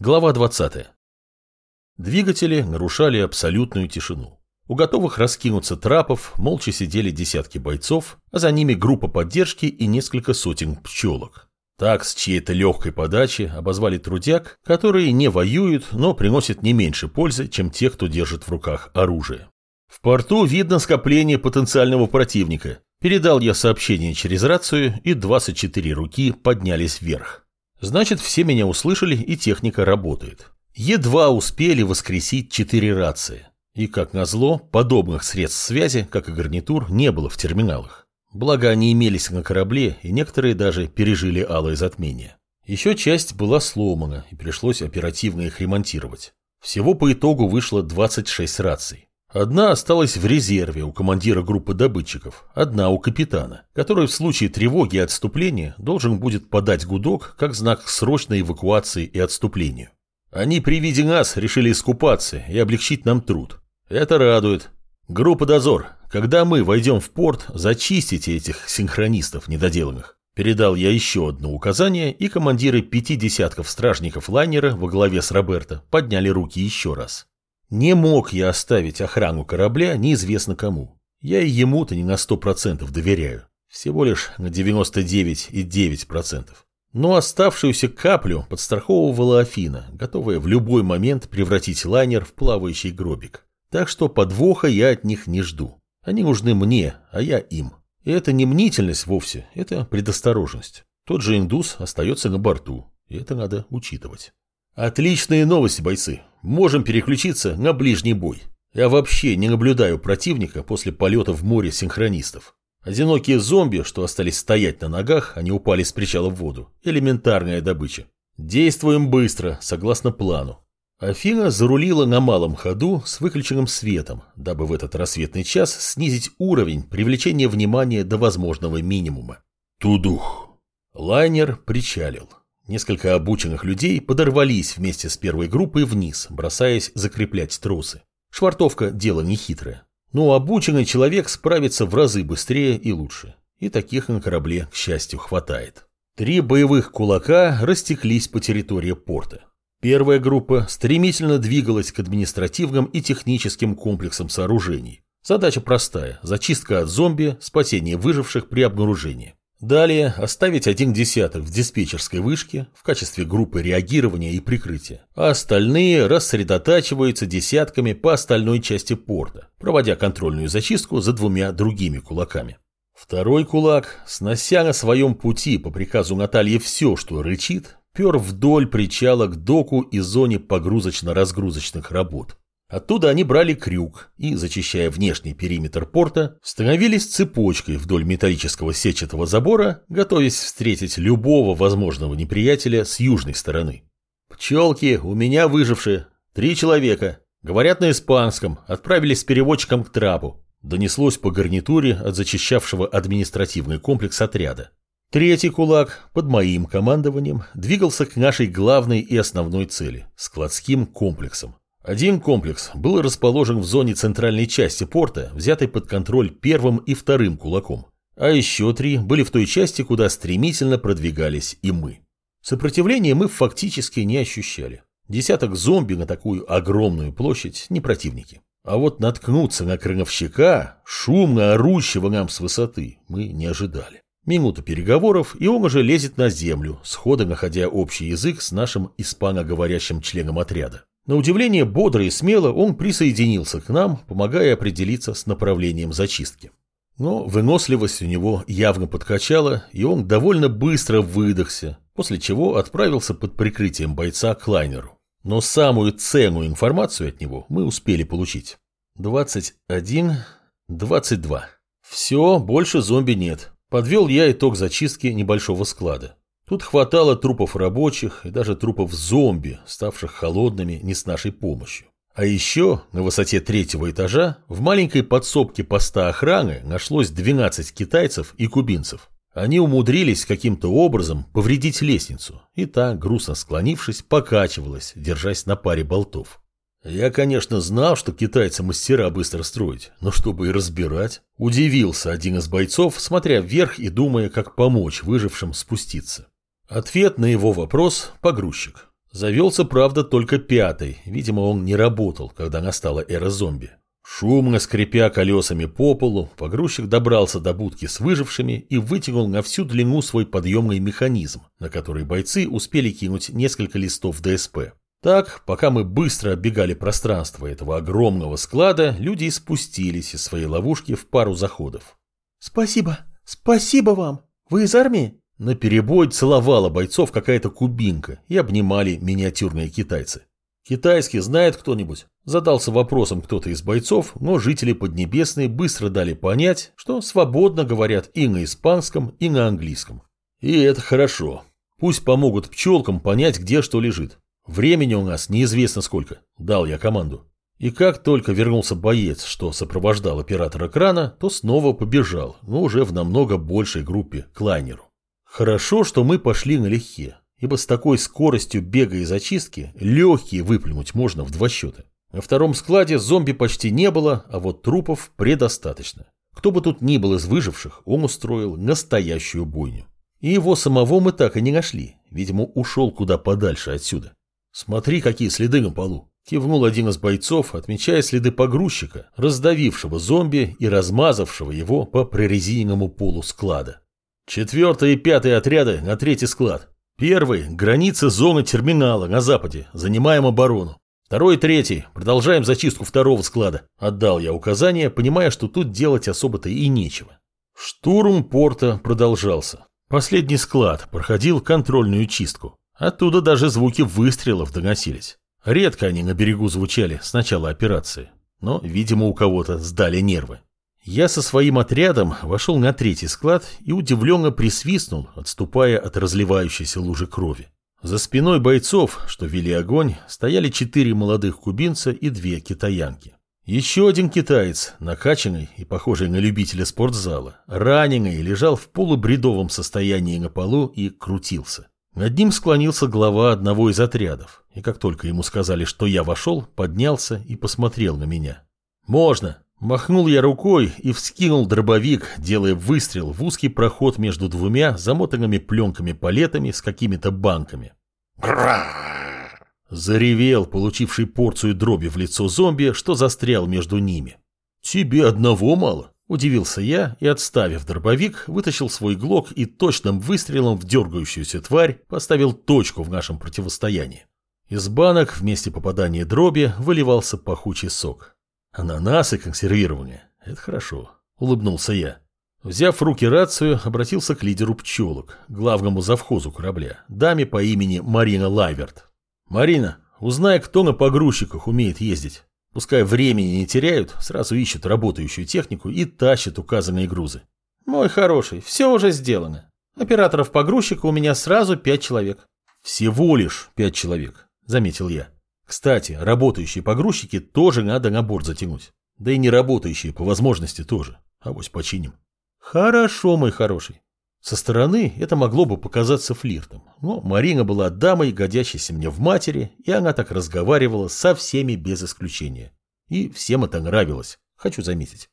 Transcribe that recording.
Глава 20. Двигатели нарушали абсолютную тишину. У готовых раскинуться трапов молча сидели десятки бойцов, а за ними группа поддержки и несколько сотен пчелок. Так с чьей-то легкой подачи обозвали трудяг, которые не воюют, но приносят не меньше пользы, чем те, кто держит в руках оружие. В порту видно скопление потенциального противника. Передал я сообщение через рацию, и 24 руки поднялись вверх. Значит, все меня услышали и техника работает. Едва успели воскресить четыре рации. И, как назло, подобных средств связи, как и гарнитур, не было в терминалах. Благо, они имелись на корабле, и некоторые даже пережили алое затмение. Еще часть была сломана, и пришлось оперативно их ремонтировать. Всего по итогу вышло 26 раций. Одна осталась в резерве у командира группы добытчиков, одна у капитана, который в случае тревоги и отступления должен будет подать гудок как знак срочной эвакуации и отступлению. Они при виде нас решили искупаться и облегчить нам труд. Это радует. Группа «Дозор», когда мы войдем в порт, зачистите этих синхронистов недоделанных. Передал я еще одно указание, и командиры пяти десятков стражников лайнера во главе с Роберто подняли руки еще раз. Не мог я оставить охрану корабля неизвестно кому. Я и ему-то не на сто процентов доверяю. Всего лишь на 99,9%. Но оставшуюся каплю подстраховывала Афина, готовая в любой момент превратить лайнер в плавающий гробик. Так что подвоха я от них не жду. Они нужны мне, а я им. И это не мнительность вовсе, это предосторожность. Тот же индус остается на борту, и это надо учитывать. Отличные новости, бойцы. Можем переключиться на ближний бой. Я вообще не наблюдаю противника после полета в море синхронистов. Одинокие зомби, что остались стоять на ногах, они упали с причала в воду. Элементарная добыча. Действуем быстро, согласно плану. Афина зарулила на малом ходу с выключенным светом, дабы в этот рассветный час снизить уровень привлечения внимания до возможного минимума. Тудух. Лайнер причалил. Несколько обученных людей подорвались вместе с первой группой вниз, бросаясь закреплять тросы. Швартовка – дело нехитрое. Но обученный человек справится в разы быстрее и лучше. И таких на корабле, к счастью, хватает. Три боевых кулака растеклись по территории порта. Первая группа стремительно двигалась к административным и техническим комплексам сооружений. Задача простая – зачистка от зомби, спасение выживших при обнаружении. Далее оставить один десяток в диспетчерской вышке в качестве группы реагирования и прикрытия, а остальные рассредотачиваются десятками по остальной части порта, проводя контрольную зачистку за двумя другими кулаками. Второй кулак, снося на своем пути по приказу Натальи все, что рычит, пер вдоль причала к доку и зоне погрузочно-разгрузочных работ. Оттуда они брали крюк и, зачищая внешний периметр порта, становились цепочкой вдоль металлического сетчатого забора, готовясь встретить любого возможного неприятеля с южной стороны. «Пчелки, у меня выжившие. Три человека. Говорят на испанском, отправились с переводчиком к трапу». Донеслось по гарнитуре от зачищавшего административный комплекс отряда. Третий кулак, под моим командованием, двигался к нашей главной и основной цели – складским комплексам. Один комплекс был расположен в зоне центральной части порта, взятой под контроль первым и вторым кулаком. А еще три были в той части, куда стремительно продвигались и мы. Сопротивления мы фактически не ощущали. Десяток зомби на такую огромную площадь не противники. А вот наткнуться на крановщика, шумно орущего нам с высоты, мы не ожидали. Минута переговоров, и он уже лезет на землю, схода находя общий язык с нашим испаноговорящим членом отряда. На удивление бодро и смело он присоединился к нам, помогая определиться с направлением зачистки. Но выносливость у него явно подкачала, и он довольно быстро выдохся, после чего отправился под прикрытием бойца к лайнеру. Но самую ценную информацию от него мы успели получить. 21, 22. Все, больше зомби нет. Подвел я итог зачистки небольшого склада. Тут хватало трупов рабочих и даже трупов зомби, ставших холодными не с нашей помощью. А еще на высоте третьего этажа в маленькой подсобке поста охраны нашлось 12 китайцев и кубинцев. Они умудрились каким-то образом повредить лестницу, и та, грустно склонившись, покачивалась, держась на паре болтов. Я, конечно, знал, что китайцы мастера быстро строить, но чтобы и разбирать, удивился один из бойцов, смотря вверх и думая, как помочь выжившим спуститься. Ответ на его вопрос – погрузчик. Завелся, правда, только пятый, видимо, он не работал, когда настала эра зомби. Шумно скрипя колесами по полу, погрузчик добрался до будки с выжившими и вытянул на всю длину свой подъемный механизм, на который бойцы успели кинуть несколько листов ДСП. Так, пока мы быстро оббегали пространство этого огромного склада, люди спустились из своей ловушки в пару заходов. «Спасибо, спасибо вам! Вы из армии?» На перебой целовала бойцов какая-то кубинка и обнимали миниатюрные китайцы. «Китайский знает кто-нибудь?» Задался вопросом кто-то из бойцов, но жители Поднебесной быстро дали понять, что свободно говорят и на испанском, и на английском. И это хорошо. Пусть помогут пчелкам понять, где что лежит. Времени у нас неизвестно сколько, дал я команду. И как только вернулся боец, что сопровождал оператора крана, то снова побежал, но уже в намного большей группе, к лайнеру. Хорошо, что мы пошли налегке ибо с такой скоростью бега и зачистки легкие выплюнуть можно в два счета. На втором складе зомби почти не было, а вот трупов предостаточно. Кто бы тут ни был из выживших, он устроил настоящую бойню. И его самого мы так и не нашли, видимо, ушел куда подальше отсюда. Смотри, какие следы на полу. Кивнул один из бойцов, отмечая следы погрузчика, раздавившего зомби и размазавшего его по прорезиненному полу склада. Четвертый и пятый отряды на третий склад. Первый – граница зоны терминала на западе, занимаем оборону. Второй и третий – продолжаем зачистку второго склада. Отдал я указание, понимая, что тут делать особо-то и нечего. Штурм порта продолжался. Последний склад проходил контрольную чистку. Оттуда даже звуки выстрелов доносились. Редко они на берегу звучали с начала операции. Но, видимо, у кого-то сдали нервы. Я со своим отрядом вошел на третий склад и удивленно присвистнул, отступая от разливающейся лужи крови. За спиной бойцов, что вели огонь, стояли четыре молодых кубинца и две китаянки. Еще один китаец, накачанный и похожий на любителя спортзала, раненый, лежал в полубредовом состоянии на полу и крутился. Над ним склонился глава одного из отрядов, и как только ему сказали, что я вошел, поднялся и посмотрел на меня. «Можно!» Махнул я рукой и вскинул дробовик, делая выстрел в узкий проход между двумя замотанными пленками палетами с какими-то банками. Заревел, получивший порцию дроби в лицо зомби, что застрял между ними. «Тебе одного мало?» – удивился я и, отставив дробовик, вытащил свой глок и точным выстрелом в дергающуюся тварь поставил точку в нашем противостоянии. Из банок вместе попадания дроби выливался пахучий сок. Ананасы консервированные. Это хорошо. Улыбнулся я. Взяв в руки рацию, обратился к лидеру пчелок, главному завхозу корабля, даме по имени Марина Лайверт. «Марина, узнай, кто на погрузчиках умеет ездить. Пускай времени не теряют, сразу ищут работающую технику и тащат указанные грузы». «Мой хороший, все уже сделано. Операторов погрузчика у меня сразу пять человек». «Всего лишь пять человек», — заметил я. Кстати, работающие погрузчики тоже надо на борт затянуть. Да и не работающие по возможности тоже. Авось починим. Хорошо, мой хороший. Со стороны это могло бы показаться флиртом, но Марина была дамой, годящейся мне в матери, и она так разговаривала со всеми без исключения. И всем это нравилось, хочу заметить.